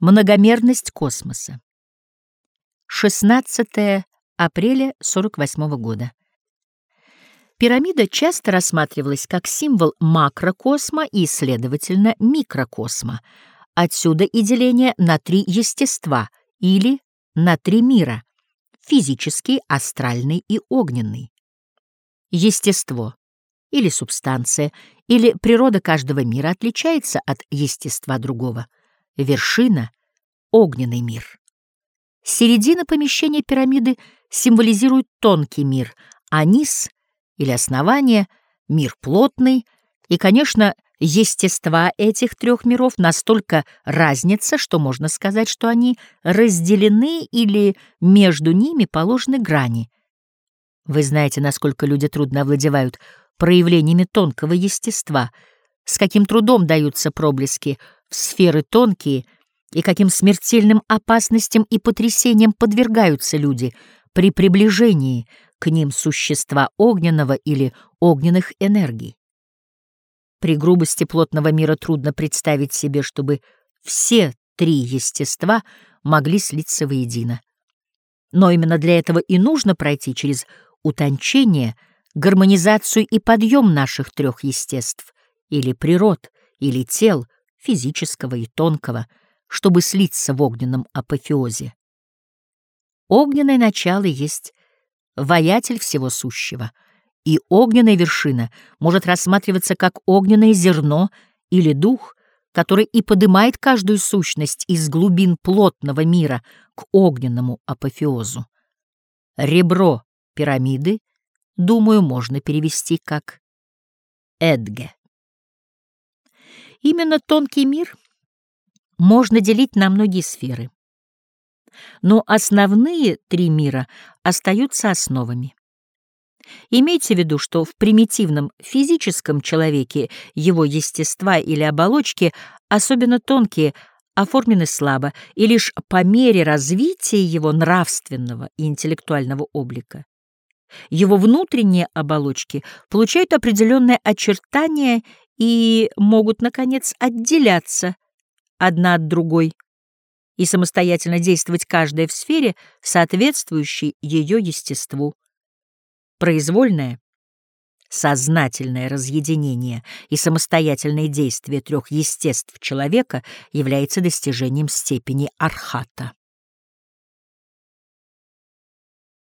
Многомерность космоса. 16 апреля 48 года. Пирамида часто рассматривалась как символ макрокосма и, следовательно, микрокосма. Отсюда и деление на три естества или на три мира — физический, астральный и огненный. Естество или субстанция, или природа каждого мира отличается от естества другого — вершина — огненный мир. Середина помещения пирамиды символизирует тонкий мир, а низ или основание — мир плотный, и, конечно, естества этих трех миров настолько разнятся, что можно сказать, что они разделены или между ними положены грани. Вы знаете, насколько люди трудно овладевают проявлениями тонкого естества, с каким трудом даются проблески — в сферы тонкие и каким смертельным опасностям и потрясениям подвергаются люди при приближении к ним существа огненного или огненных энергий. При грубости плотного мира трудно представить себе, чтобы все три естества могли слиться воедино. Но именно для этого и нужно пройти через утончение, гармонизацию и подъем наших трех естеств, или природ, или тел — физического и тонкого, чтобы слиться в огненном апофеозе. Огненное начало есть воятель всего сущего, и огненная вершина может рассматриваться как огненное зерно или дух, который и поднимает каждую сущность из глубин плотного мира к огненному апофеозу. Ребро пирамиды, думаю, можно перевести как Эдге. Именно тонкий мир можно делить на многие сферы. Но основные три мира остаются основами. Имейте в виду, что в примитивном физическом человеке его естества или оболочки, особенно тонкие, оформлены слабо, и лишь по мере развития его нравственного и интеллектуального облика его внутренние оболочки получают определенное очертание и могут, наконец, отделяться одна от другой и самостоятельно действовать каждая в сфере, соответствующей ее естеству. Произвольное, сознательное разъединение и самостоятельное действие трех естеств человека является достижением степени архата.